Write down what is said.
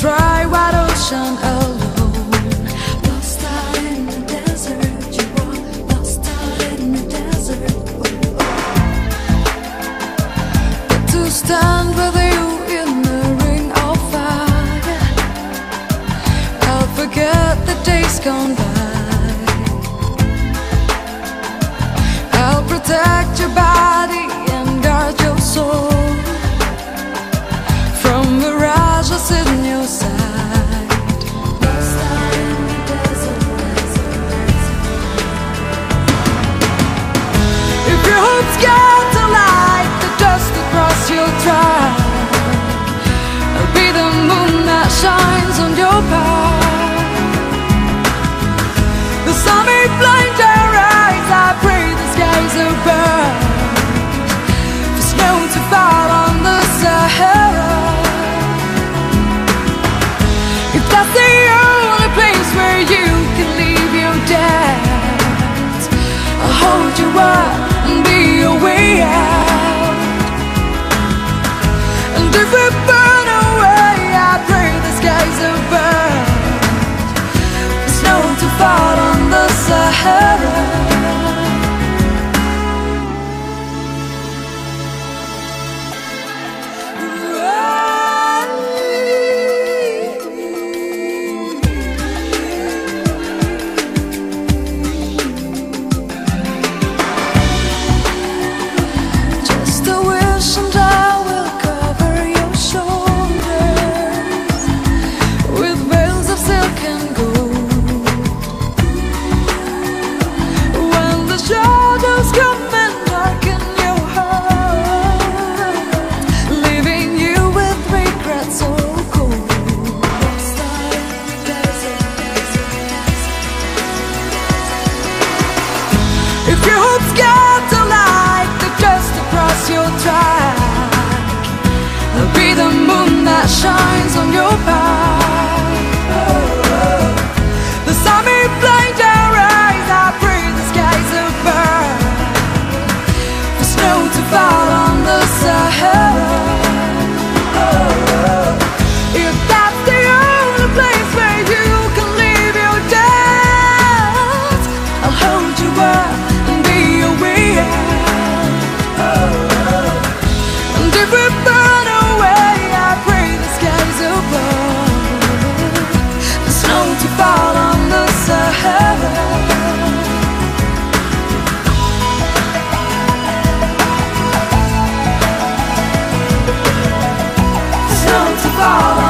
dry, wide ocean. filtered on the Sahara. If that's the only place where you can leave your I'll hold you up and be your way out. And if we burn away, I pray the skies There's no to on the Sahara. 아.